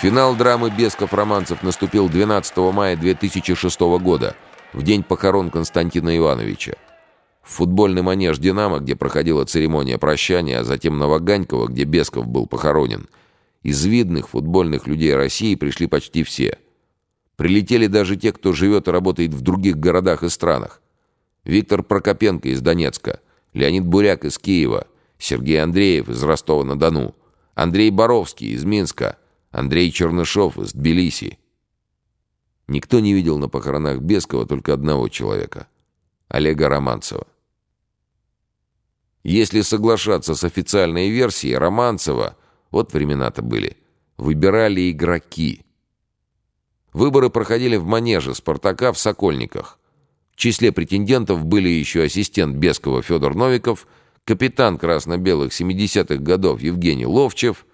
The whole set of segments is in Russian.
Финал драмы «Бесков-Романцев» наступил 12 мая 2006 года, в день похорон Константина Ивановича. В футбольный манеж «Динамо», где проходила церемония прощания, а затем на Ваганьково, где Бесков был похоронен, из видных футбольных людей России пришли почти все. Прилетели даже те, кто живет и работает в других городах и странах. Виктор Прокопенко из Донецка, Леонид Буряк из Киева, Сергей Андреев из Ростова-на-Дону, Андрей Боровский из Минска, Андрей Чернышов из Тбилиси. Никто не видел на похоронах Бескова только одного человека — Олега Романцева. Если соглашаться с официальной версией, Романцева, вот времена-то были, выбирали игроки. Выборы проходили в манеже «Спартака» в Сокольниках. В числе претендентов были еще ассистент Бескова Федор Новиков, капитан красно-белых 70-х годов Евгений Ловчев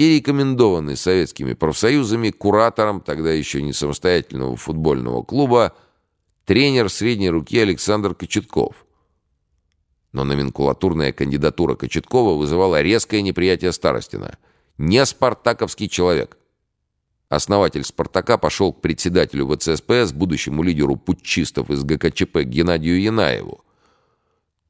и рекомендованный советскими профсоюзами куратором тогда еще не самостоятельного футбольного клуба тренер средней руки Александр Кочетков – но номенклатурная кандидатура Кочеткова вызывала резкое неприятие Старостина. Не спартаковский человек. Основатель «Спартака» пошел к председателю ВЦСПС, будущему лидеру путчистов из ГКЧП Геннадию Янаеву.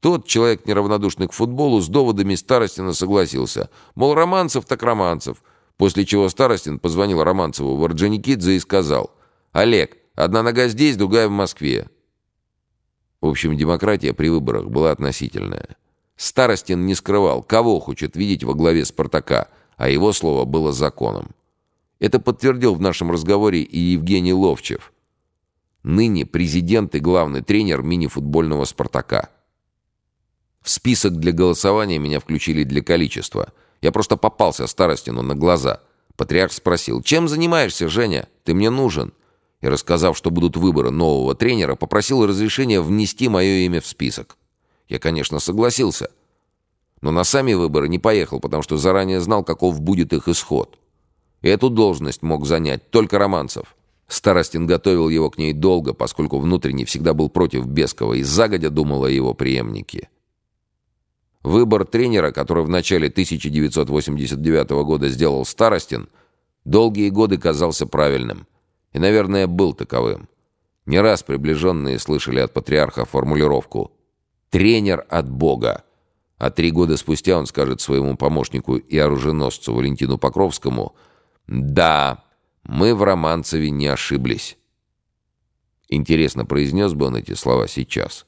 Тот, человек неравнодушный к футболу, с доводами Старостина согласился. Мол, Романцев так Романцев. После чего Старостин позвонил Романцеву в Орджоникидзе и сказал, «Олег, одна нога здесь, другая в Москве. В общем, демократия при выборах была относительная. Старостин не скрывал, кого хочет видеть во главе «Спартака», а его слово было законом. Это подтвердил в нашем разговоре и Евгений Ловчев, ныне президент и главный тренер мини-футбольного «Спартака». В список для голосования меня включили для количества. Я просто попался Старостину на глаза. Патриарх спросил, «Чем занимаешься, Женя? Ты мне нужен» и, рассказав, что будут выборы нового тренера, попросил разрешения внести мое имя в список. Я, конечно, согласился. Но на сами выборы не поехал, потому что заранее знал, каков будет их исход. Эту должность мог занять только Романцев. Старостин готовил его к ней долго, поскольку внутренне всегда был против Бескова и загодя думал о его преемнике. Выбор тренера, который в начале 1989 года сделал Старостин, долгие годы казался правильным. И, наверное, был таковым. Не раз приближенные слышали от патриарха формулировку «тренер от Бога». А три года спустя он скажет своему помощнику и оруженосцу Валентину Покровскому «Да, мы в Романцеве не ошиблись». Интересно, произнес бы он эти слова сейчас.